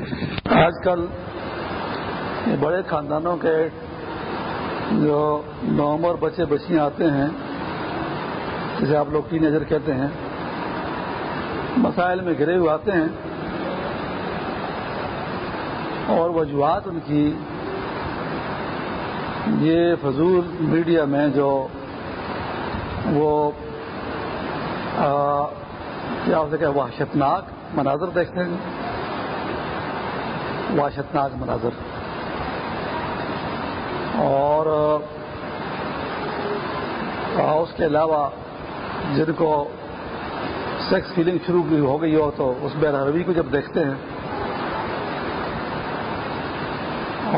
آج کل بڑے خاندانوں کے جو نومر بچے بچیاں آتے ہیں، جسے آپ لوگ کی نظر کہتے ہیں، مسائل میں گرے ہوئے آتے ہیں اور وجوہات ان کی، یہ فضول میڈیا میں جو وہ کیا ہو سکے وحشتناک مناظر دیکھتے ہیں۔ وحشتناک مناظر. اور اس کے علاوہ جن کو سیکس فیلنگ شروع ہو گئی ہو تو اس بے روی کو جب دیکھتے ہیں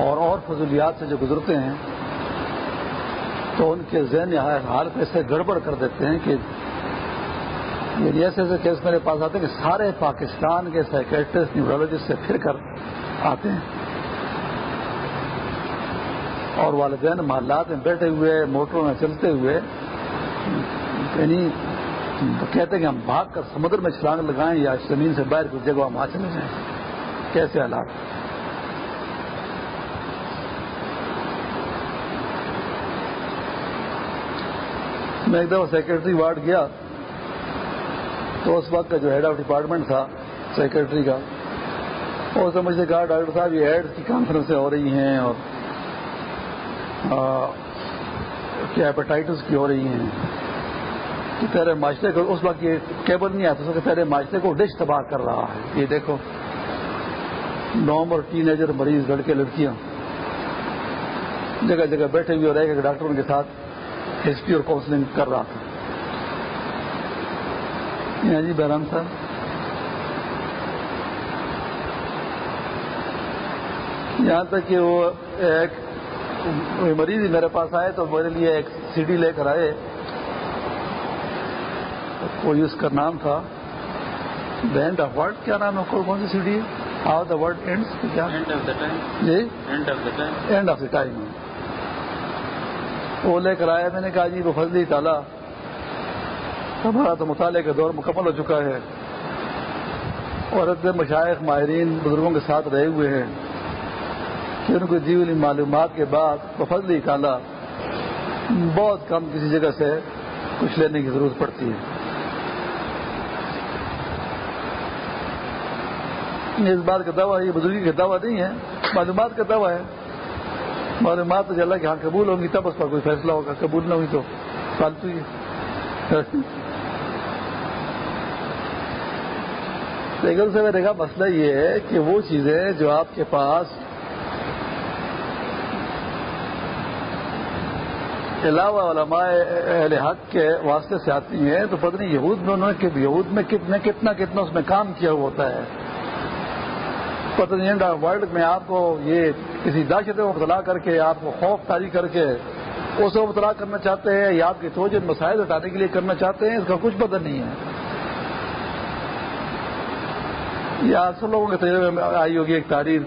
اور اور فضولیات سے جو گزرتے ہیں تو ان کے ذہن حال پہ سے گڑبڑ کر دیتے ہیں کہ یعنی ایسے ایسے کیس میرے پاس آتے ہیں کہ سارے پاکستان کے سائکٹرسٹ نیورولوجسٹ سے پھر کر آتے ہیں۔ اور والدین محلات میں بیٹھے ہوئے، موٹروں میں چلتے ہوئے یعنی کہتے ہیں کہ ہم بھاگ کر سمندر میں چھلانگ لگائیں یا زمین سے باہر کچھ جگہ ہم آ چلے جائیں۔ کیسے حالات؟ میں ایک دفعہ سیکرٹری وارڈ گیا تو اس وقت کا جو ہیڈ آف ڈپارٹمنٹ تھا، سیکرٹری کا اس نے مجھ سے کہا ڈاکٹر صاحب، یہ ایڈ کی کانفرنسیں ہو رہی ہیں اور کیا ہیپاٹائٹس کی ہو رہی ہیں۔ کہ تیرے معاشرے کو اس وقت یہ کیبل نہیں آتا کہ تیرے معاشرے کو ڈش تباہ کر رہا ہے۔ یہ دیکھو، نوم اور ٹین ایجر مریض، لڑکے، لڑکیاں۔ جگہ جگہ بیٹھے ہوئے رہ کے ڈاکٹروں کے ساتھ ہسٹری اور کاؤنسلنگ کر رہا تھا۔ جی بہرام صاحب یہاں تک کہ وہ ایک مریض میرے پاس آئے تو میرے لیے ایک سی ڈی لے کر آئے۔ کوئی اس کا نام تھا۔ دا اینڈ آف ورڈ کیا نام ہے؟ کون سی C D how the word and کیا؟ جی؟ اینڈ آف دا ٹائم وہ لے کر آیا میں نے کہا جی وہ فضلی تالا ہمارا تو مطالعے کا دور مکمل ہو چکا ہے۔ اور اتنے مشائق ماہرین بزرگوں کے ساتھ رہے ہوئے ہیں۔ کہ ان کو دی ہوئی معلومات کے بعد فضلی کالا بہت کم کسی جگہ سے کچھ لینے کی ضرورت پڑتی ہے۔ اس بات کا دعویٰ یہ بزرگی کا دعویٰ نہیں ہے، معلومات کا دعویٰ ہے۔ معلومات تو اللہ کے ہاں قبول ہوں گی، تب اس پر کوئی فیصلہ ہوگا، قبول نہ ہوئی تو فالتو ہی لیکن سے میرے کا مسئلہ یہ ہے کہ وہ چیزیں جو آپ کے پاس علاوہ علماء اہل حق کے واسطے سے آتی ہیں، تو پتہ نہیں یہود میں انہوں نے یہود میں کتنے کتنا کتنا اس میں کام کیا ہوا ہوتا ہے۔ پتہ نہیں ورلڈ میں آپ کو یہ کسی دہشت کو مبتلا کر کے، آپ کو خوف تاری کر کے اسے مبتلا کرنا چاہتے ہیں یا آپ کی توجہ مسائل ہٹانے کے لیے کرنا چاہتے ہیں، اس کا کچھ پتہ نہیں ہے۔ یا سب لوگوں کے تجربے میں آئی ہوگی ایک تاریخ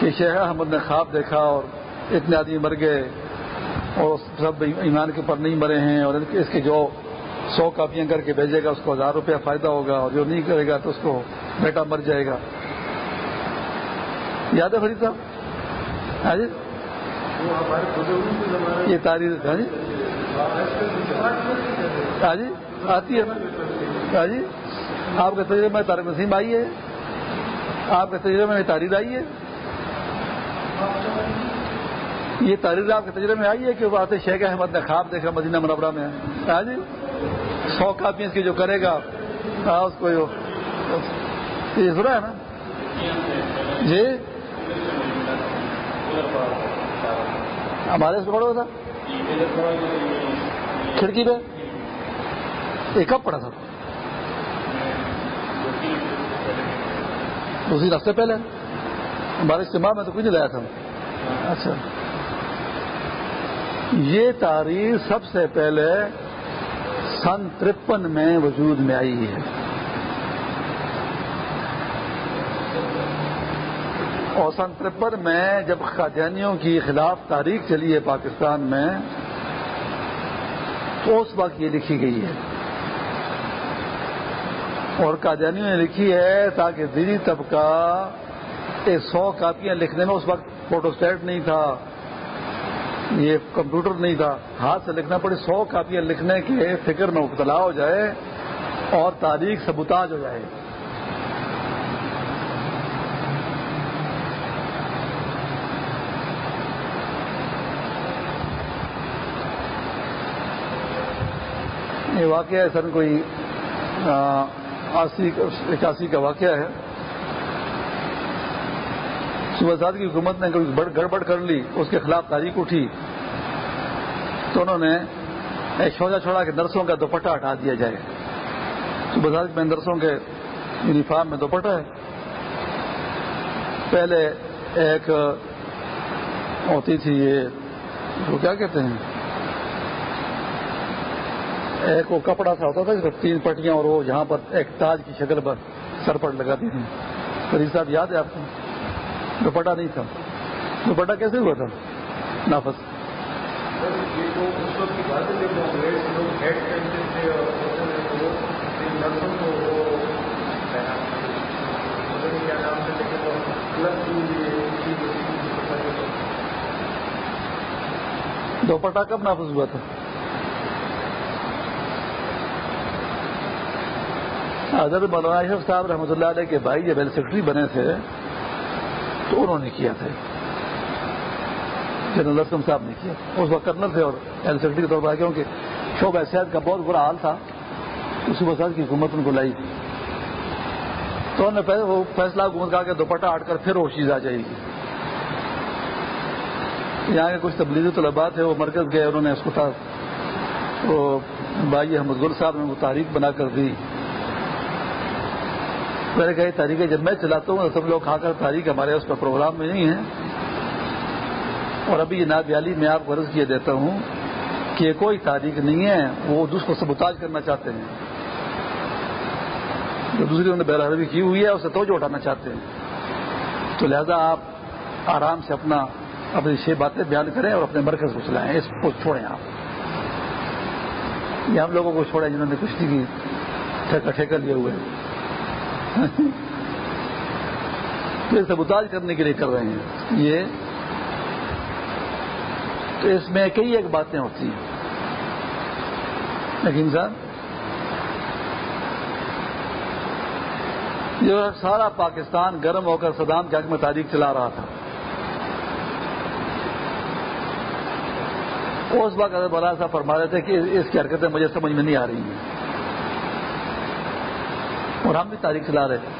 کہ شیخ احمد نے خواب دیکھا اور اتنے آدمی مر گئے۔ اور سب ایمان کے پر نہیں مرے ہیں اور اس کے جو سو کاپیاں کر کے بھیجے گا، اس کو ہزار روپیہ فائدہ ہوگا اور جو نہیں کرے گا تو اس کو بیٹا مر جائے گا۔ یاد ہے فرید صاحب؟ ہاں جی؟ یہ تاریخ ہاں جی؟ ہاں جی؟ آتی ہے۔ ہاں جی؟ آپ کے تجربے میں تارک نسیم آئی ہے۔ آپ کے تجربے میں تاریخ آئی ہے۔ یہ تاریخ آپ کے تجربے میں آئی ہے کہ وہ آتے شیخ احمد نے خواب دیکھا مدینہ منورہ میں۔ ہاں جی؟ سو کاپیاں کی جو کرے گا ہاں، اس کو یہ سنا ہے نا؟ جی؟ ہمارے سے پڑھو تھا۔ کھڑکی پہ؟ یہ کب پڑا تھا؟ دوسری راستے پہلے۔ ہمارے اجتماع میں تو کچھ نہیں لایا تھا۔ اچھا۔ یہ تاریخ سب سے پہلے سن ترپن میں وجود میں آئی ہے۔ اور سن ترپن میں جب قادیانیوں کی خلاف تاریخ چلی ہے پاکستان میں، تو اس وقت یہ لکھی گئی ہے۔ اور قادیانیوں نے لکھی ہے تاکہ دینی طبقہ سو کاپیاں لکھنے میں اس وقت فوٹو اسٹیٹ نہیں تھا۔ یہ کمپیوٹر نہیں تھا، ہاتھ سے لکھنا پڑے، سو کاپیاں لکھنے کے فکر میں مبتلا ہو جائے اور تاریخ سبوتاج ہو جائے۔ یہ واقعہ ہے سر کوئی اسی اکاسی کا واقعہ ہے۔ صبح سات کی حکومت نے گڑبڑ کر لی، اس کے خلاف تاریخ اٹھی۔ تو انہوں نے ایک چھوڑا چھوڑا کہ نرسوں کا دوپٹہ ہٹا دیا جائے۔ صبح سات میں نرسوں کے یونیفارم میں دوپٹہ ہے۔ پہلے ایک ہوتی تھی یہ وہ کیا کہتے ہیں؟ ایک وہ کپڑا سا ہوتا تھا تین پٹیاں اور وہ جہاں پر ایک تاج کی شکل پر سر پر لگاتی تھی فریض صاحب، یاد ہے آپ کو؟ دوپٹا نہیں تھا۔ دوپٹا کیسے ہوا تھا؟ نافذ۔ دوپٹا کب نافذ ہوا تھا؟ حضرت مولانا اشرف صاحب رحمۃ اللہ علیہ کے بھائی جب ایل سیکرٹری بنے تھے تو انہوں نے کیا تھا۔ جنرل اسلم صاحب نے کیا۔ اس وقت کرنل تھے اور ایل سیکرٹری کے طور پر کیونکہ شعبہ صحت کا بہت برا حال تھا۔ اسی وسط کی حکومت ان کو لائی۔ تو انہوں نے وہ فیصلہ حکومت کہا کہ دوپٹہ ہٹ کر پھر وہ چیز آ جائے گی۔ یہاں کے کچھ تبلیغی طلبا تھے، وہ مرکز گئے، انہوں نے اس کو تھا۔ وہ بھائی احمد گل صاحب نے وہ تاریخ بنا کر دی۔ میں نے کہا جب میں چلاتا ہوں سب لوگ کھا کر تاریخ ہمارے اس پر پروگرام میں نہیں ہے۔ اور ابھی یہ نابیالی میں آپ کو عرض کیے دیتا ہوں کہ کوئی تاریخ نہیں ہے، وہ دوسرے کو سبوتاج کرنا چاہتے ہیں۔ جو دوسری انہوں نے بہرحروی کی ہوئی ہے، اسے توجہ اٹھانا چاہتے ہیں۔ تو لہذا آپ آرام سے اپنا اپنی چھ باتیں بیان کریں اور اپنے مرکز کو چلائیں۔ اس کو چھوڑیں آپ۔ یہ ہم لوگوں کو چھوڑیں جنہوں نے کشتی کی، ٹھیکہ ٹھیکہ لیے ہوئے تو سبوتاج کرنے کے لیے کر رہے ہیں۔ یہ تو اس میں کئی ایک باتیں ہوتی ہیں۔ لیکن صاحب جو سارا پاکستان گرم ہو کر صدام کے حق میں تاریخ چلا رہا تھا۔ اس وقت اگر بلا صاحب فرما رہے تھے کہ اس کی حرکتیں مجھے سمجھ میں نہیں آ رہی ہیں۔ اور ہم بھی تاریخ چلا رہے تھے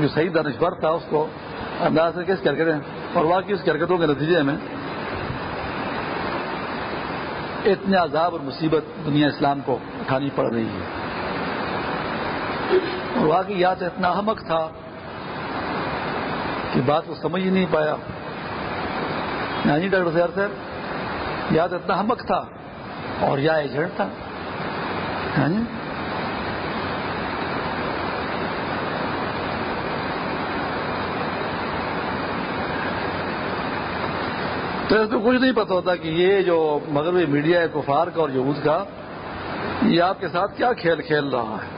جو صحیح دانشور تھا، اس کو انداز سے کس حرکتیں اور واقعی اس کی حرکتوں کے نتیجے میں اتنے عذاب اور مصیبت دنیا اسلام کو اٹھانی پڑ رہی ہے۔ اور واقعی یاد اتنا احمق تھا کہ بات کو سمجھ ہی نہیں پایا۔ نہیں ڈاکٹر صاحب صاحب یاد اتنا احمق تھا اور یا ایجنٹ تھا۔ تو اس کو کچھ نہیں پتا ہوتا کہ یہ جو مغربی میڈیا ہے، کفار کا اور یہود کا، یہ آپ کے ساتھ کیا کھیل کھیل رہا ہے؟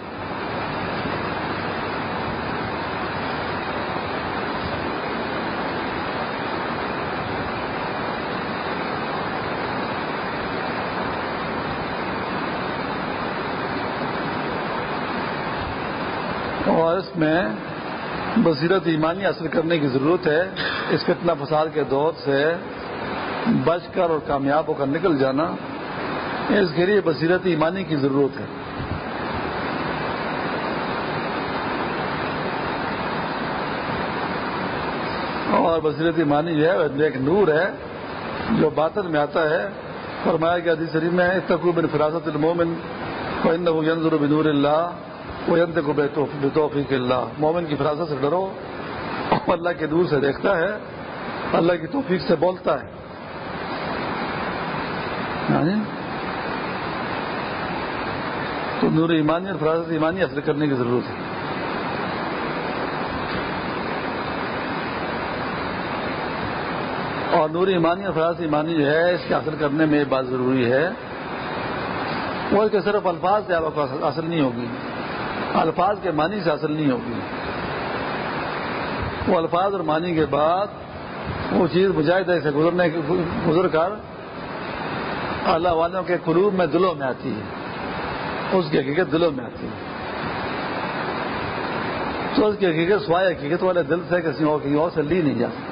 اور اس میں بصیرت ایمانی حاصل کرنے کی ضرورت ہے۔ اس فتنہ فساد کے دور سے بچ کر اور کامیاب ہو کر نکل جانا اس کے لیے بصیرت ایمانی کی ضرورت ہے۔ اور بصیرت ایمانی جو ہے ایک نور ہے، جو باطن میں آتا ہے۔ فرمایا گیا حدیث شریف میں بن فراست المومن ینظر بنور اللہ وہ کو بے توفیق اللہ مومن کی فراست سے ڈرو، اللہ کے دور سے دیکھتا ہے، اللہ کی توفیق سے بولتا ہے۔ یعنی تو نور ایمانی اور فراست ایمانی حاصل کرنے کی ضرورت ہے۔ اور نور ایمانی اور فراست ایمانی جو ہے، اس کے حاصل کرنے میں یہ بات ضروری ہے۔ وہ کہ صرف الفاظ سے آپ کو اصل نہیں ہوگی۔ الفاظ کے معنی سے اصل نہیں ہوگی۔ وہ الفاظ اور معنی کے بعد وہ چیز مجاہدہ سے گزرنے، گزر کر اللہ والوں کے قلوب میں دلوں میں آتی ہے۔ اس کی حقیقت دلوں میں آتی ہے۔ تو اس کی حقیقت سوائے حقیقت والے دل سے کسی اور کہیں اور سے لی نہیں جاتی۔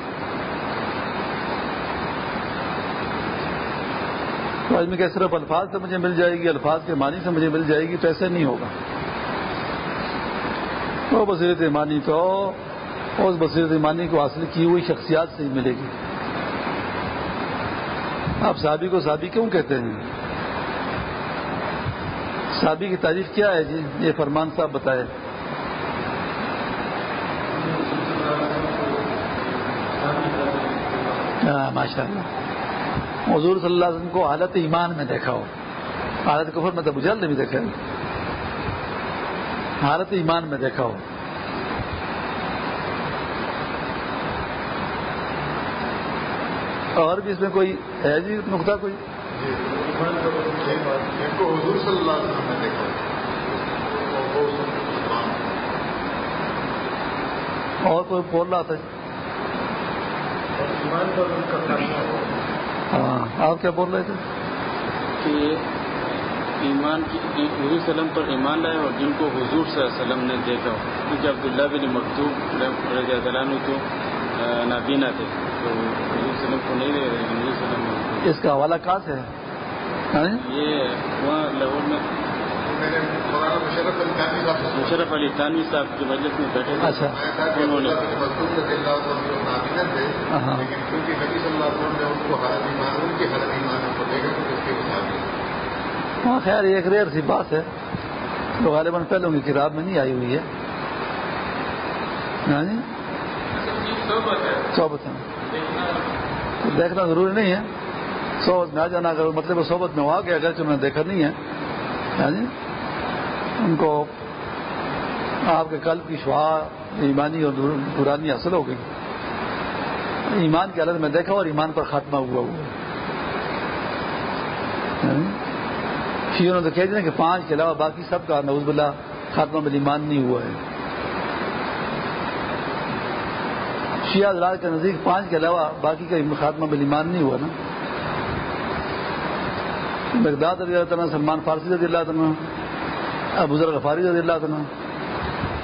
تو آج میں کہ صرف الفاظ سے مجھے مل جائے گی، الفاظ کے معنی سے مجھے مل جائے گی تو ایسے نہیں ہوگا۔ وہ بصیرت ایمانی تو، اس بصیرت ایمانی کو حاصل کی ہوئی شخصیات سے ہی ملے گی۔ آپ صحابی کو صحابی کیوں کہتے ہیں؟ صحابی کی تعریف کیا ہے جی؟ یہ فرمان صاحب بتائے ہاں، ماشاء اللہ حضور صلی اللہ علیہ وسلم کو حالت ایمان میں دیکھا ہو حالت کفر میں تو بجال نے بھی دیکھا حالت ایمان میں دیکھا ہو اور بھی اس میں کوئی ہے جی نقطہ کوئی؟ حضور صلی اللہ علیہ وسلم نے دیکھا اور کوئی بول رہا تھا جی؟ ہاں آپ کیا بول رہے تھے؟ کہ ایمان کی حضور وسلم پر ایمان لائے اور جن کو حضور صلی اللہ علیہ وسلم نے دیکھا۔ کیونکہ عبداللہ بن مکتوب رضی اللہ عنہ تو نابینا تھے۔ تو نہیں دے رہے اس کا حوالہ کہاں سے ہے؟ ہاں؟ یہ وہاں لاہور میں۔ مشرف علی تانوی صاحب کی مجلس میں بیٹھے تھے۔ اچھا۔ انہوں نے ہاں۔ ہاں خیر یہ ایک ریئر سی بات ہے۔ جو غالباً پہلوں کی کتاب میں نہیں آئی ہوئی ہے۔ ہاں جی؟ دیکھنا ضروری نہیں ہے۔ صحبت میں آ جانا، اگر مطلب صحبت میں وہاں گیا اگر انہوں نے دیکھا نہیں ہے جی ان کو آپ کے قلب کی شعا ایمانی اور دورانی حاصل ہو گئی۔ ایمان کی حالت میں دیکھا اور ایمان پر خاتمہ ہوا۔ یعنی ہوا شیوں نے تو کہہ دیا کہ پانچ کے علاوہ باقی سب کا نوز بلا خاتمہ میں ایمان نہیں ہوا ہے۔ شیعہ حضرات کے نزدیک پانچ کے علاوہ باقی کا خاتمہ میں ایمان نہیں ہوا نا۔ مقداد رضی اللہ عنہ، سلمان فارسی رضی اللہ عنہ، ابو ذر غفاری رضی اللہ عنہ،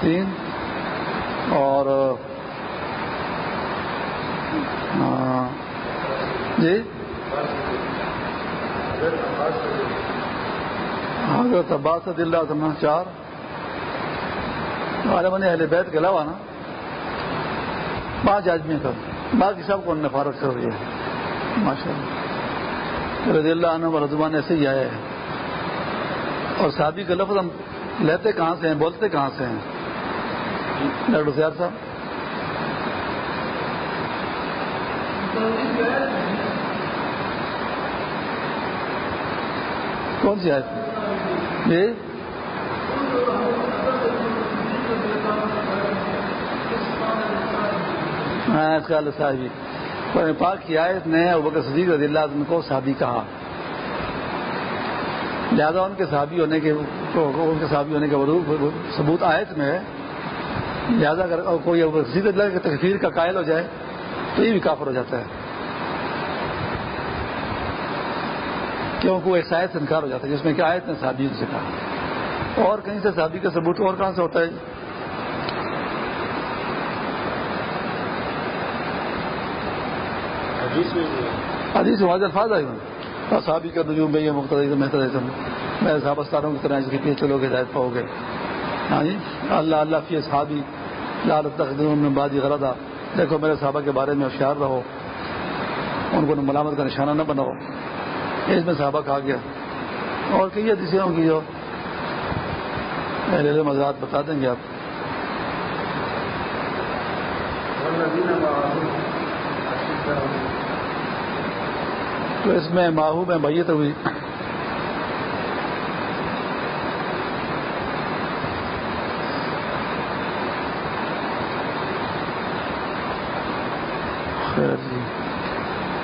تین۔ اور جی؟ حضرت عباس رضی اللہ عنہ، چار۔ عالم اہل بیت کے علاوہ نا۔ پانچ آدمی کا باقی سب کو انہوں نے فارغ کر دیا۔ ماشاء اللہ رضی اللہ عنہ رضوان ایسے ہی آئے ہیں اور شادی کا لفظ ہم لیتے کہاں سے ہیں، بولتے کہاں سے ہیں؟ ڈاکٹر سیاد صاحب۔ کون سی آیت؟ جی ہاں صاحب جی پاک کی آیت نے ابکر صدیق رضی اللہ عنہ کو شادی کہا۔ لہٰذا ان کے صحابی ہونے کے ان کے صحابی ہونے کا ثبوت آیت میں ہے۔ لہٰذا اگر کوئی رسید اللہ کی تکفیر کا قائل ہو جائے، تو یہ بھی کافر ہو جاتا ہے۔ کیونکہ وہ ایک شاید سے انکار ہو جاتا ہے، جس میں کہ آیت نے صحابی ان سے کہا۔ اور کہیں سے صحابی کا ثبوت اور کہاں سے ہوتا ہے؟ حدیث واضح الفاظ آئے ہوئے صحابی کا نجوم میں یہ مختلف محترم میں صاحب استاروں کی طرح پیچھے چلو گے ہدایت پاؤ گے۔ ہاں جی؟ اللہ اللہ فی صحابی لال تقدیم میں بادی غلطہ دیکھو میرے صحابہ کے بارے میں ہوشیار رہو۔ ان کو ملامت کا نشانہ نہ بناؤ۔ اس میں صحابہ کھا گیا۔ اور کئی حدیثیں ہوں گی جو اہل مزاد بتا دیں گے آپ۔ تو اس میں ماہو میں بیت ہوئی۔ جی۔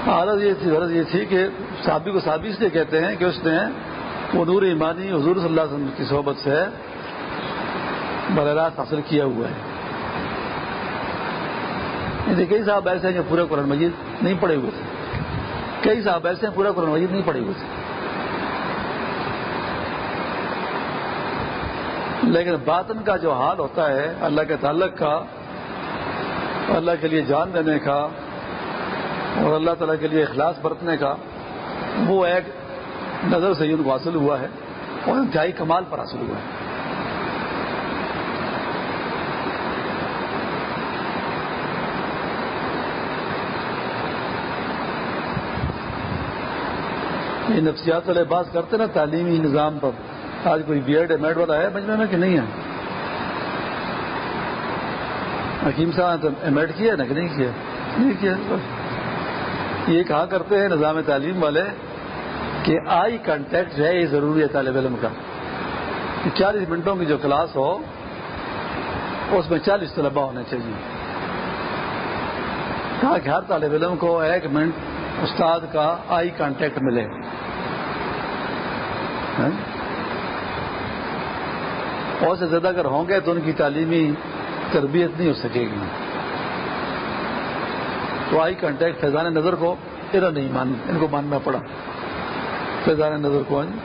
حالت یہ تھی غرض یہ تھی کہ صحابی کو صحابی اس لیے کہتے ہیں کہ اس نے وہ نور ایمانی حضور صلی اللہ علیہ وسلم کی صحبت سے براہ راست حاصل کیا ہوا ہے۔ یعنی کئی صاحب ایسے ہیں جو پورا قرآن مجید نہیں پڑے ہوئے تھے۔ کئی صاحب ایسے ہیں، پورا قرآن مجید نہیں پڑے ہوئے تھے لیکن باطن کا جو حال ہوتا ہے، اللہ کے تعلق کا، اللہ کے لیے جان دینے کا، اور اللہ تعالیٰ کے لیے اخلاص برتنے کا، وہ ایک نظر سے ان کو حاصل ہوا ہے، اور انتہائی کمال پر حاصل ہوا ہے۔ یہ نفسیات والے بات کرتے نا، تعلیمی نظام پر۔ آج کوئی بی ایڈ ایم ایڈ والا ہے؟ مجمے میں کہ نہیں ہے؟ حکیم صاحب نے ایم ایڈ کیا نا کہ نہیں کیا؟ نہیں کیا۔ یہ کہا کرتے ہیں نظام تعلیم والے کہ آئی کانٹیکٹ ہے یہ ضروری ہے طالب علم کا۔ کہ چالیس منٹوں کی جو کلاس ہو، اس میں چالیس طلبا ہونے چاہیے۔ کہا کہ ہر طالب علم کو ایک منٹ استاد کا آئی کانٹیکٹ ملے۔ ہاں؟ اور سے زیادہ اگر ہوں گے تو ان کی تعلیمی تربیت نہیں ہو سکے گی۔ تو آئی کانٹیکٹ فیضان نظر کو ادھر نہیں مان، ان کو ماننا پڑا۔ فیضان نظر کو ہاں جی؟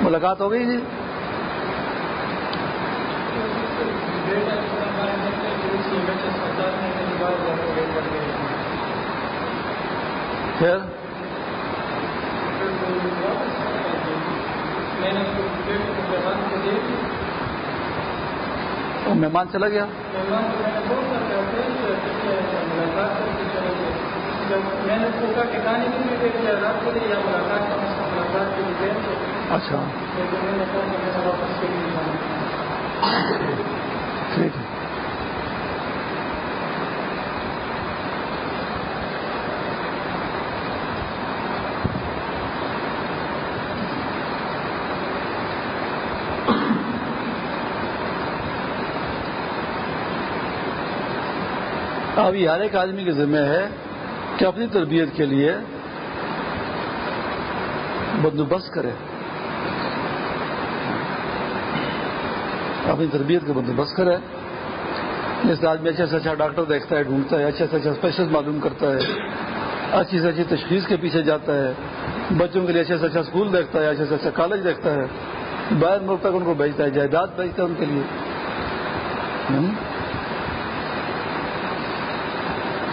ملاقات ہو گئی جی؟ پھر؟ وہ مہمان چلا گیا؟ اچھا۔ ٹھیک ہے۔ اب یہ ہر ایک آدمی کے ذمہ ہے کہ اپنی تربیت کے لیے بندوبست کرے۔ اپنی تربیت کا بندوبست کرے۔ جیسے آدمی اچھا سے اچھا ڈاکٹر دیکھتا ہے، ڈھونڈتا ہے اچھا سے اچھا اسپیشل معلوم کرتا ہے، اچھی سے اچھی تشخیص کے پیچھے جاتا ہے، بچوں کے لیے اچھا سے اچھا اسکول دیکھتا ہے اچھا سے اچھا کالج دیکھتا ہے باہر ملک تک ان کو بھیجتا ہے، جائیداد بھیجتا ہے ان کے لیے۔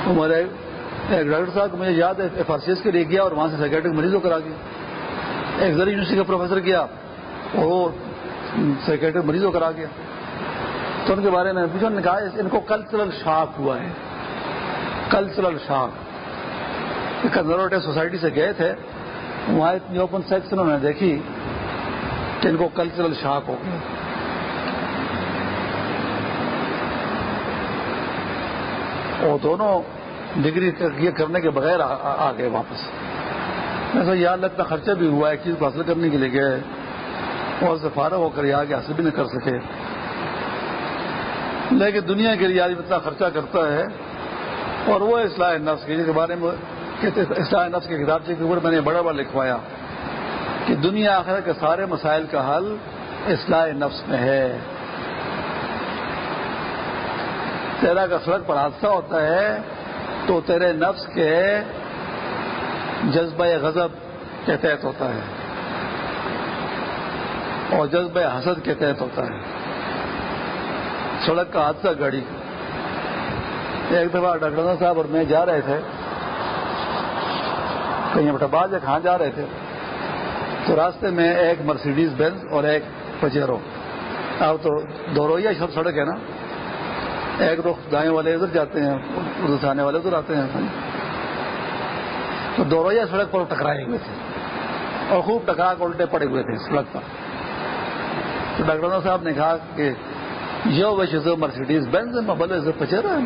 ہمارے ایک ڈاکٹر صاحب مجھے یاد ہے، ایف آر سی ایس کے لیے گیا اور وہاں سے سائکیٹرک مریضوں کرا گیا ایک زری یونیورسٹی کا پروفیسر کیا، وہ سائکیٹرک مریضوں کرا گیا۔ تو ان کے بارے میں پوچھا نے کہا، ان کو کلچرل شاک ہوا ہے۔ کلچرل شاک کنزرویٹو سوسائٹی سے گئے تھے، وہاں اتنی اوپن سیکس انہوں نے دیکھی کہ ان کو کلچرل شاک ہو گیا۔ وہ دونوں ڈگری یہ کرنے کے بغیر آ گئے واپس۔ ایسا یاد لگتا خرچہ بھی ہوا ایک چیز کو حاصل کرنے کے لیے گئے اور سے فارغ ہو کر یہ آگے حاصل بھی نہ کر سکے۔ لیکن دنیا کے لیے آدمی اتنا خرچہ کرتا ہے اور وہ اصلاح نفس کے بارے میں کہتے اصلاح نفس کے کتاب کے اوپر میں نے بڑا بڑا لکھوایا کہ دنیا آخر کے سارے مسائل کا حل اصلاح نفس میں ہے۔ تیرا کا سڑک پر حادثہ ہوتا ہے تو تیرے نفس کے جذبہ غضب کے تحت ہوتا ہے اور جذبہ حسد کے تحت ہوتا ہے سڑک کا حادثہ گاڑی ایک دفعہ ڈاکٹر صاحب اور میں جا رہے تھے۔ کہیں بٹا باز یا کہاں جا رہے تھے؟ تو راستے میں ایک مرسیڈیز بینز اور ایک پجیرو۔ اب تو دو سب سڑک ہے نا۔ ایک رخ دائیں والے ادھر جاتے ہیں، ادھر سے آنے والے ادھر آتے ہیں۔ تو دو رویہ سڑک پر ٹکرائے ہوئے تھے۔ اور خوب ٹکرا کے الٹے پڑے ہوئے تھے سڑک پر۔ تو ڈاکٹر صاحب نے کہا کہ یو وش مرسیڈیز بینز، میں بلے سے پچیرا ہے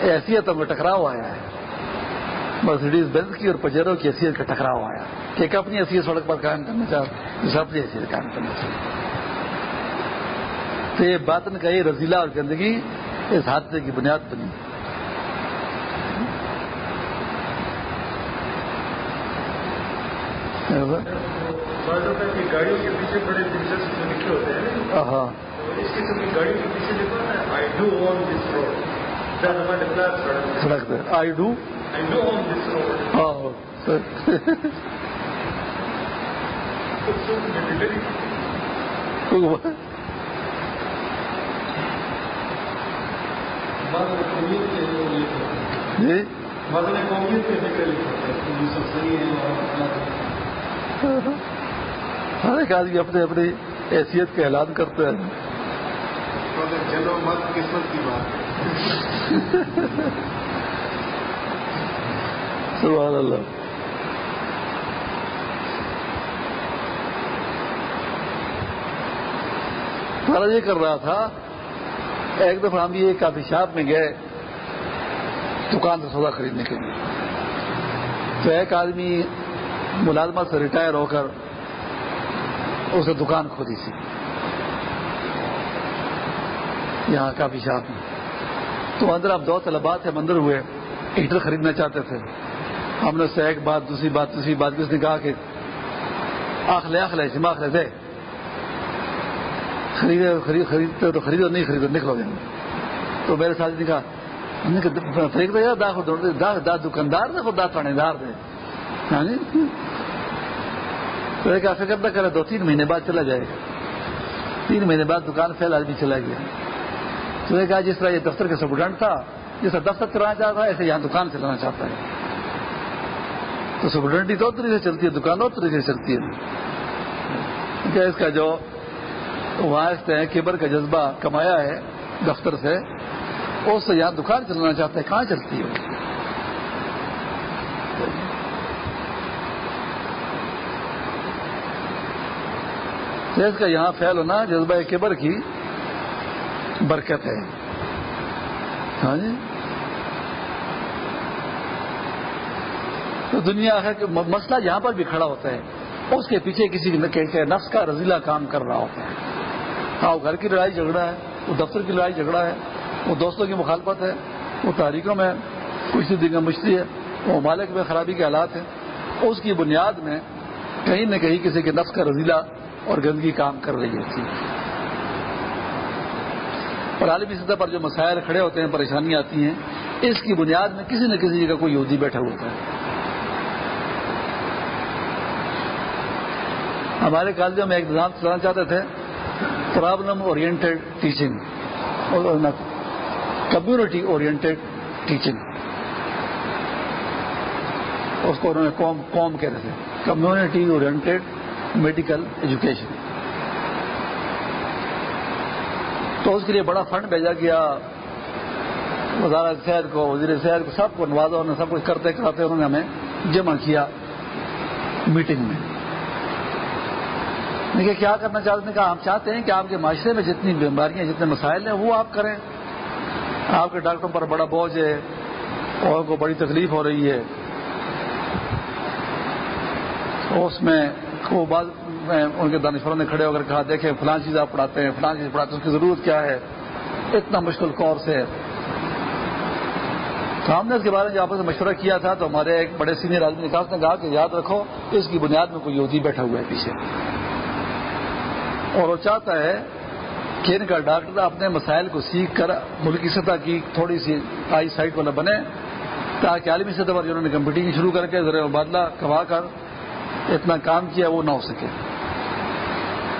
ایسیت میں ٹکراؤ آیا ہے۔ مرسیڈیز بینز کی اور پجیروں کی حیثیت کا ٹکراؤ آیا۔ کہ ایک اپنی حیثیت سڑک پر قائم کرنا چاہو دوسرا اپنی حیثیت قائم کرنا چاہیے یہ باطن کا یہ رضیلا اور گندگی اس حادثے کی بنیاد بنی۔ گاڑیوں کے پیچھے بڑے دلچسپ لکھے ہوتے ہیں۔ ہاں اس قسم کی گاڑیوں کے پیچھے لکھا نا آئی ڈو آن دس روڈ سڑک پہ I do I do on this road ہاں جی؟ ہر ایک آدمی اپنے اپنی حیثیت کا اعلان کرتے ہیں چلو مت قسمت کی بات سبحان اللہ۔ یہ کر رہا تھا ایک دفعہ ہم یہ کافی شاپ میں گئے دکان سے سودا خریدنے کے لیے۔ تو ایک آدمی ملازمت سے ریٹائر ہو کر اسے دکان کھولی سی یہاں کافی شاپ میں۔ تو اندر اب دو طلبات ہم اندر ہوئے۔ ہیٹر خریدنا چاہتے تھے۔ ہم نے اس سے ایک بات، دوسری بات، تیسری بات، کس نے کہا کہ آخلے آخلے جمع آخلے، دے۔ خریدے خرید خریدتے تو خریدو نہیں خریدو نکلو گے۔ تو میرے ساتھ نے کہا فریق دے دا خود دا دا دکاندار دے، خود دا تھانے دار دے۔ ہاں تو ایک فکر نہ کرے دو تین مہینے بعد چلا جائے گا۔ تین مہینے بعد دکان فیل آدمی چلا گیا۔ تو نے کہا جس طرح یہ دفتر کا سپرڈنٹ تھا، جس طرح دفتر چلانا چاہتا تھا ایسے یہاں دکان چلانا چاہتا ہے۔ تو سپرڈنٹ ہی دو سے چلتی ہے، دکان دو سے چلتی ہے۔ کہ اس کا جو وہاں اس کیبر کا جذبہ کمایا ہے، دفتر سے۔ اس سے یہاں دکان چلانا چاہتا ہے کہاں چلتی ہے اس کا یہاں فیل ہونا، جذبہ کیبر کی برکت ہے۔ ہاں جی؟ تو دنیا ہے کہ مسئلہ یہاں پر بھی کھڑا ہوتا ہے۔ اس کے پیچھے کسی نفس کا رضیلہ کام کر رہا ہوتا ہے۔ ہاں وہ گھر کی لڑائی جھگڑا ہے، وہ دفتر کی لڑائی جھگڑا ہے، وہ دوستوں کی مخالفت ہے، وہ تاریخوں میں کچھ دیگر مشتی ہے، وہ مالک میں خرابی کے حالات ہیں۔ اس کی بنیاد میں کہیں نہ کہیں کسی کے نفس کا رضیلہ اور گندگی کام کر رہی ہوتی ہے۔ اور عالمی سطح پر جو مسائل کھڑے ہوتے ہیں پریشانیاں آتی ہیں، اس کی بنیاد میں کسی نہ کسی جگہ کوئی یہودی بیٹھا ہوتا ہے۔ ہمارے کالجوں میں ایک نظام چلانا چاہتے تھے problem oriented teaching community oriented teaching اس کو انہوں نے قوم قوم کہتے تھے کمیونٹی اورینٹیڈ میڈیکل ایجوکیشن تو اس کے لیے بڑا فنڈ بھیجا گیا. وزارت صحت کو، وزیر صحت کو، سب کو نوازا، انہوں نے سب کچھ کرتے کرتے انہوں نے ہمیں جمع کیا میٹنگ میں. دیکھیے کیا کرنا چاہتے ہیں؟ کہ ہم چاہتے ہیں کہ آپ کے معاشرے میں جتنی بیماریاں، جتنے مسائل ہیں، وہ آپ کریں۔ آپ کے ڈاکٹروں پر بڑا بوجھ ہے اور کو بڑی تکلیف ہو رہی ہے۔ اس میں وہ بعض ان کے دانشوروں نے کھڑے ہو کر کہا، دیکھیں فلاں چیز آپ پڑھاتے ہیں فلاں چیز پڑھاتے ہیں، اس کی ضرورت کیا ہے؟ اتنا مشکل کورس ہے تو ہم نے اس کے بارے میں آپس میں مشورہ کیا تھا، تو ہمارے ایک بڑے سینئر آدمی نے کہا کہ یاد رکھو، اس کی بنیاد میں کوئی یوزی بیٹھا ہوا ہے پیچھے۔ اور وہ چاہتا ہے کہ ان کا ڈاکٹر اپنے مسائل کو سیکھ کر ملکی سطح کی تھوڑی سی آئی سائٹ والا بنے، تاکہ عالمی سطح پر جنہوں نے کمپٹیشن شروع کر کے ذرا مبادلہ کما کر اتنا کام کیا وہ نہ ہو سکے۔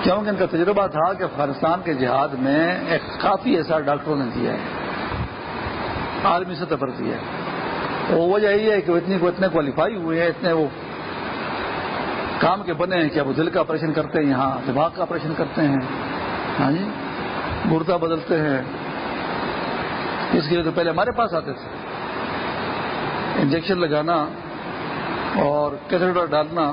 کیونکہ ان کا تجربہ تھا کہ افغانستان کے جہاد میں ایک کافی ایسا ڈاکٹروں نے دیا ہے، عالمی سطح پر دیا ہے۔ وہ وجہ یہی ہے کہ وہ اتنی کو اتنے کوالیفائی ہوئے ہیں، اتنے وہ کام کے بنے ہیں کہ وہ دل کا آپریشن کرتے ہیں، یہاں دماغ کا آپریشن کرتے ہیں۔ ہاں جی؟ گردہ بدلتے ہیں۔ اس کے لیے تو پہلے ہمارے پاس آتے تھے۔ انجیکشن لگانا اور کیسٹر ڈالنا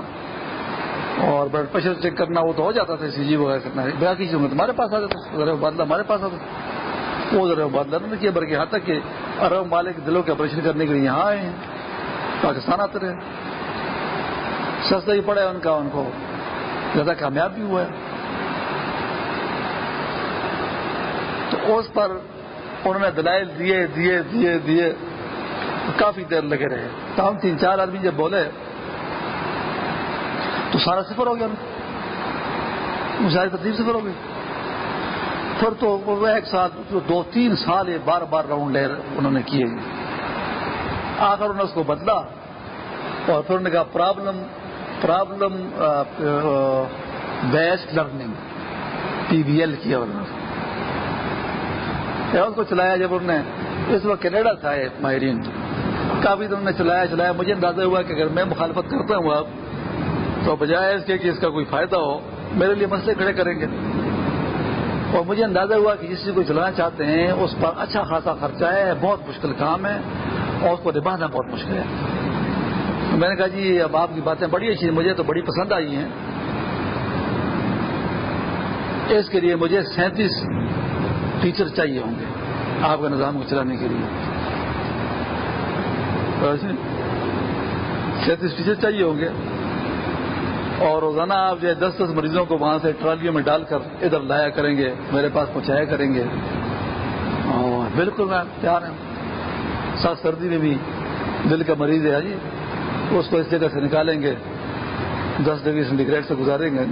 اور بلڈ پریشر چیک کرنا، وہ تو ہو جاتا تھا سی جی وغیرہ کرنا۔ باقی چیزوں میں تمہارے پاس آتے تھے، ذرا بادلہ ہمارے پاس آتے تھے وہ ذرا بادلہ نہیں کیا، بلکہ یہاں تک کہ ارب مالک دلوں کے آپریشن کرنے کے لیے یہاں آئے ہیں۔ پاکستان آتے رہے۔ سستا ہی پڑا ہے ان کا، ان کو زیادہ کامیاب بھی ہوا ہے۔ تو اس پر انہوں نے دلائل دیے دیے دیے دیے۔ کافی دیر لگے رہے۔ تو ہم تین چار آدمی جب بولے، تو سارا صفر ہو گیا۔ ساری ترتیب صفر ہو گئی پھر تو وہ ایک ساتھ دو، تین سال یہ بار بار راؤنڈ لے انہوں نے کیے۔ آخر انہوں نے اس کو بدلا اور پھر انہوں نے کہا problem problem based learning P B L کیا انہوں کو چلایا جب انہوں نے، اس وقت کینیڈا تھا ماہرین۔ کافی دنوں نے چلایا چلایا۔ مجھے اندازہ ہوا کہ اگر میں مخالفت کرتا ہوں اب تو بجائے اس کے کہ اس کا کوئی فائدہ ہو، میرے لیے مسئلے کھڑے کریں گے۔ اور مجھے اندازہ ہوا کہ جس چیز کو چلانا چاہتے ہیں، اس پر اچھا خاصا خرچہ ہے، بہت مشکل کام ہے، اور اس کو نبھانا بہت مشکل ہے۔ میں نے کہا جی اب آپ کی باتیں بڑی اچھی مجھے تو بڑی پسند آئی ہیں۔ اس کے لیے مجھے سینتیس ٹیچر چاہیے ہوں گے آپ کے نظام کو چلانے کے لیے۔ جی، سینتیس ٹیچر چاہیے ہوں گے۔ اور روزانہ آپ جو ہے دس دس مریضوں کو وہاں سے ٹرالیوں میں ڈال کر ادھر لایا کریں گے، میرے پاس پہنچایا کریں گے۔ بالکل میں تیار ہوں سات سردی میں بھی دل کا مریض ہے ہاں جی۔ اس کو اس جگہ سے نکالیں گے۔ دس ڈگری سینٹی گریڈ سے گزاریں گے۔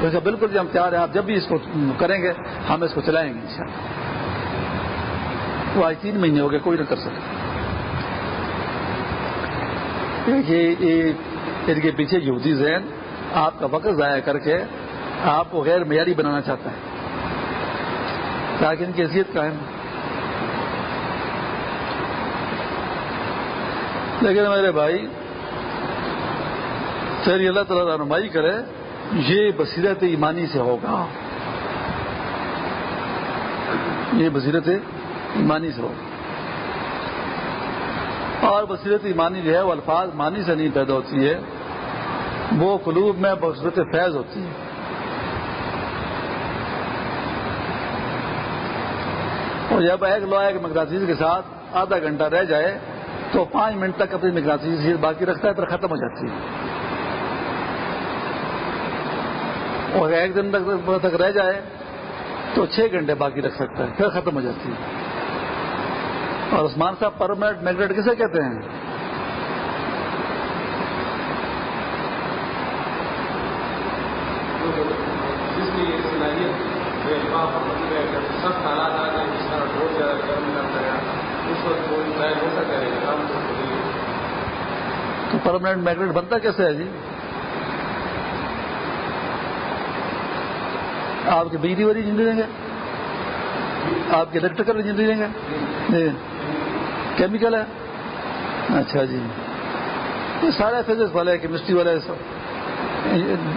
ویسے بالکل جی ہم تیار ہیں، آپ جب بھی اس کو کریں گے، ہم اس کو چلائیں گے ان وہ آج تین مہینے ہو گئے، کوئی نہ کر سکے ان کے پیچھے یہودی ذہن آپ کا وقت ضائع کر کے آپ کو غیر معیاری بنانا چاہتا ہے۔ تاکہ ان کی حیثیت قائم لیکن میرے بھائی پھر اللہ تعالیٰ رہنمائی کرے، یہ بصیرت ایمانی سے ہوگا۔ یہ بصیرت ایمانی سے ہوگا۔ اور بصیرت ایمانی جو ہے، وہ الفاظ مانی سے نہیں پیدا ہوتی ہے۔ وہ قلوب میں بصورت فیض ہوتی ہے۔ اور جب ایک لوہا ایک مقداسی کے ساتھ آدھا گھنٹہ رہ جائے تو پانچ منٹ تک اپنی مقداسی باقی رکھتا ہے، پھر ختم ہو جاتی ہے۔ اور ایک دن تک تک رہ جائے تو چھ گھنٹے باقی رکھ سکتا ہے، پھر ختم ہو جاتی ہے۔ اور عثمان صاحب پرمنٹ میگریٹ کسے کہتے ہیں؟ تو پرماننٹ میگریٹ بنتا کیسے ہے جی؟ آپ کی بجلی والی زندگی دیں گے؟ آپ کے الیکٹریکل زندگی دیں گے؟ جی۔ کیمیکل ہے؟ اچھا جی۔ یہ سارے فزکس والے کیمسٹری والے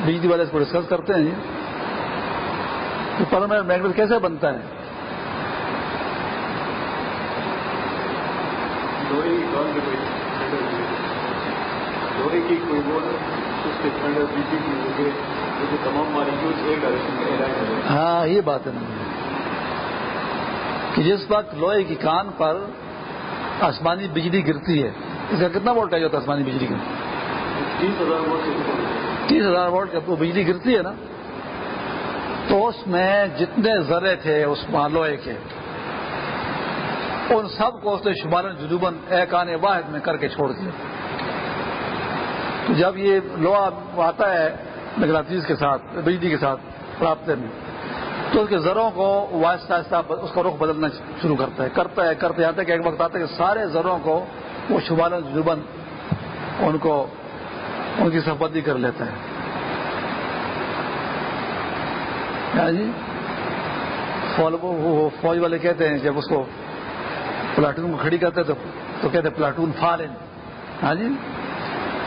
بجلی والے اس کو ڈسکس کرتے ہیں جی۔ تو پرماننٹ میگریٹ کیسے بنتا ہے؟ کی کوئی وہ اس کے ٹھنڈ بی پی کی تمام مالیکولس ایک ڈائریکشن ہاں یہ بات ہے کہ جس وقت لوہے کی کان پر آسمانی بجلی گرتی ہے اس کا کتنا وولٹ ہوتا ہے آسمانی بجلی کا؟ تیس ہزار وولٹ تیس ہزار وولٹ کا وہ بجلی گرتی ہے نا تو اس میں جتنے ذرے تھے اس لوہے کے ان سب کو اس نے شمارن جنوباً ایک آنے واحد میں کر کے چھوڑ دیا۔ تو جب یہ لوہا آتا ہے مغناطیس کے ساتھ، بجلی کے ساتھ رابطے میں، تو اس کے ذروں کو آہستہ آہستہ اس کا رخ بدلنا شروع کرتا ہے کرتا ہے، کرتے آتا ہے کہ ایک وقت آتا ہے کہ سارے ذروں کو وہ شمال جبن ان کو، ان کی سفتی کر لیتا ہے۔ جی فوج والے کہتے ہیں جب اس کو پلاٹون کو کھڑی کرتے تو کہتے پلاٹون فالن۔ ہاں جی؟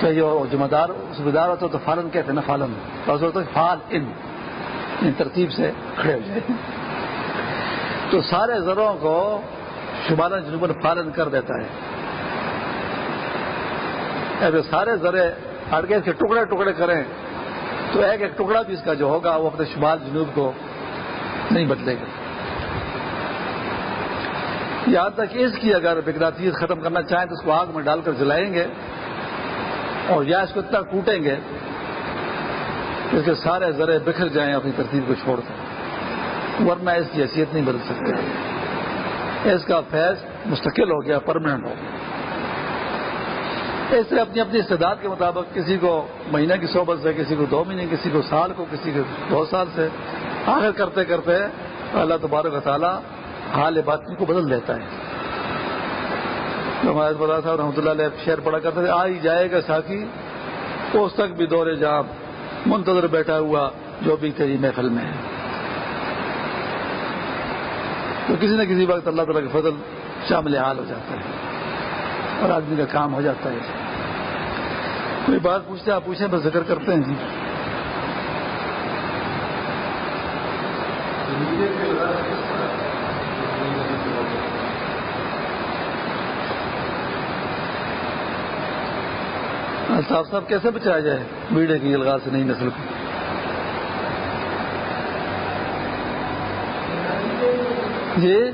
تو جو ذمہ دار ذمہ دار ہوتا تو فالن کہتے ہیں نا فالن۔ ہوتا فال ان۔ ترتیب سے کھڑے ہو جائے۔ تو سارے ذروں کو شمال جنوباً فالن کر دیتا ہے۔ اگر سارے ذرے اڑگے کے ٹکڑے ٹکڑے کریں۔ تو ایک ایک ٹکڑا بھی اس کا جو ہوگا، وہ اپنے شمال جنوب کو نہیں بدلے گا۔ یہاں تک اس کی اگر بگناطیس ختم کرنا چاہیں تو اس کو آگ میں ڈال کر جلائیں گے اور یا اس کو اتنا کوٹیں گے اس کے سارے ذرے بکھر جائیں اپنی ترتیب کو چھوڑ کر ورنہ اس کی حیثیت نہیں بدل سکتے اس کا فیض مستقل ہو گیا پرماننٹ ہو گیا۔ اس طرح اپنی اپنی استعداد کے مطابق کسی کو مہینہ کی صحبت سے، کسی کو دو مہینے، کسی کو سال کو، کسی کو دو سال سے۔ آخر کرتے کرتے اللہ تبارک و تعالیٰ حال بات کو بدل دیتا ہے۔ تو ہمارے بلا صاحب رحمۃ اللہ علیہ شعر پڑا کرتے تھے آ ہی جائے گا ساکی، اس تک بھی دورے جام، منتظر بیٹھا ہوا جو بھی تیری محفل میں ہے۔ تو کسی نہ کسی وقت اللہ تعالیٰ کا فضل شامل حال ہو جاتا ہے اور آدمی کا کام ہو جاتا ہے۔ کوئی بات پوچھتے آپ پوچھیں، بس ذکر کرتے ہیں۔ جی۔ ہاں، صاحب صاحب کیسے بچایا جائے؟ میڈیا کی الغاز سے نئی نسل کو۔ جی؟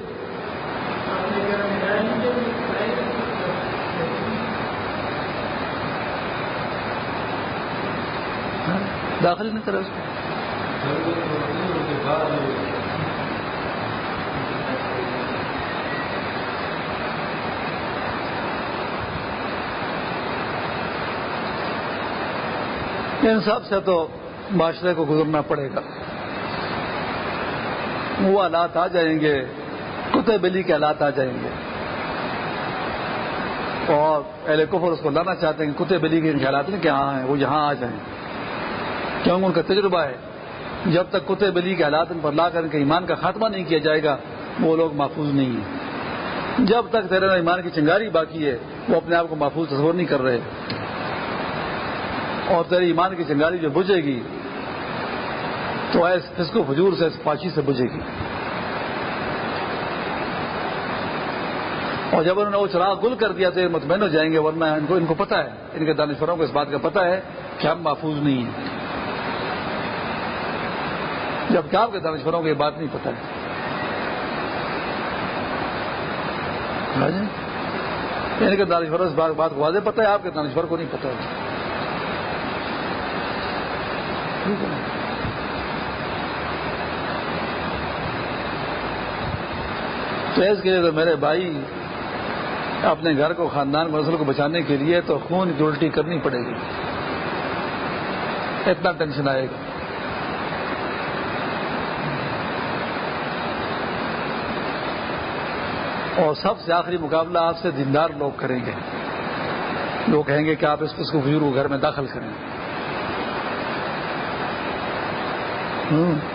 ہاں، داخل نہیں کرا اس کو۔ انصاف سے تو معاشرے کو گزرنا پڑے گا۔ وہ حالات آ جائیں گے کتے بلی کے حالات آ جائیں گے۔ اور اہل کفر اس کو لانا چاہتے ہیں کہ کتے بلی کے خیالات نہیں کہ ہاں ہیں، وہ یہاں آ جائیں۔ کیونکہ ان کا تجربہ ہے۔ جب تک کتے بلی کے حالات ان پر لا کر ان کے ایمان کا خاتمہ نہیں کیا جائے گا، وہ لوگ محفوظ نہیں ہیں۔ جب تک تیرے ایمان کی چنگاری باقی ہے، وہ اپنے آپ کو محفوظ تصور نہیں کر رہے۔ اور تیری ایمان کی چنگاری جو بجھے گی، تو اس کو فجور سے، اس پاچی سے بجھے گی۔ اور جب انہوں نے وہ چراغ گل کر دیا تو یہ مطمئن ہو جائیں گے، ورنہ ان کو ان کو پتا ہے، ان کے دانشوروں کو اس بات کا پتا ہے کہ ہم محفوظ نہیں ہیں۔ جبکہ آپ کے دانشوروں کو یہ بات نہیں پتا ہے۔ ہاں جی؟ یعنی ان کے دانشوروں اس بات کو واضح پتا ہے، آپ کے دانشور کو نہیں پتا ہے۔ تو اس کے لیے تو میرے بھائی، اپنے گھر کو، خاندان مسل کو بچانے کے لیے تو خون کی الٹی کرنی پڑے گی۔ اتنا ٹینشن آئے گا۔ اور سب سے آخری مقابلہ آپ سے دیندار لوگ کریں گے۔ لوگ کہیں گے کہ آپ اس کو کو گھر میں داخل کریں۔ ہوں۔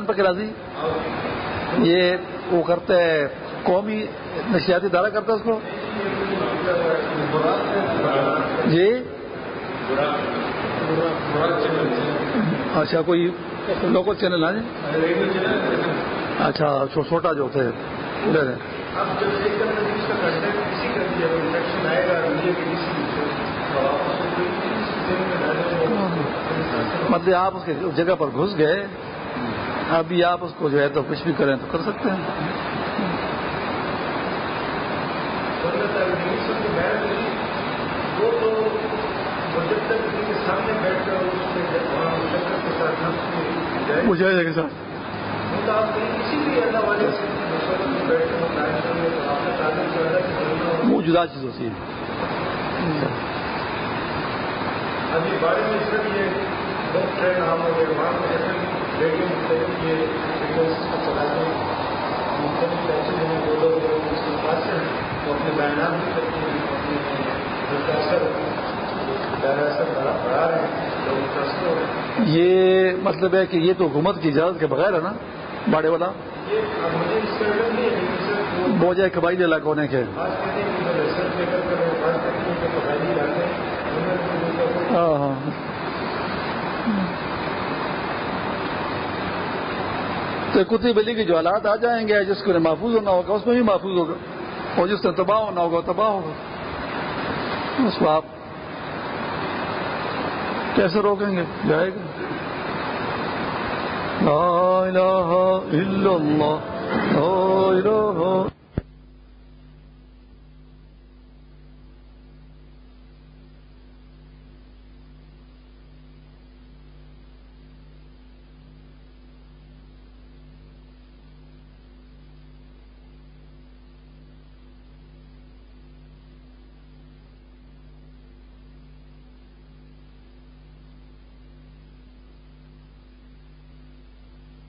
بیان پر راضی یہ وہ کرتے ہیں، قومی نشیاتی ادارہ کرتا ہے اس کو؟ جی؟ اچھا کوئی لوکل چینل ہے جی؟ اچھا چھوٹا جو تھے۔ مطلب آپ اس کی جگہ پر گھس گئے۔ ابھی آپ اس کو جو ہے تو کچھ بھی کریں تو کر سکتے ہیں۔ مجھے سر۔ وہ جدا چیز ہوتی ہے ابھی بارے میں اس لیے مختلف یہ چلاتے ہیں مختلف ایسے ہیں وہ لوگ اس کے پاس ہیں وہ اپنے بیانات بھی کرتے ہیں اپنے اثر یہ مطلب ہے کہ یہ تو حکومت کی اجازت کے بغیر ہے نا باڑے والا؟ بوجھے قبائلی علاقوں نے کے ہاں ہاں۔ تو کتی بلی کے جو حالات آ جائیں گے، جس کو محفوظ ہونا ہوگا، اس میں بھی محفوظ ہوگا۔ اور جس نے تباہ ہونا ہوگا تباہ ہوگا۔ اس کو آپ کیسے روکیں گے؟ جائے گا۔ لا الہ الا اللہ۔ لا الہ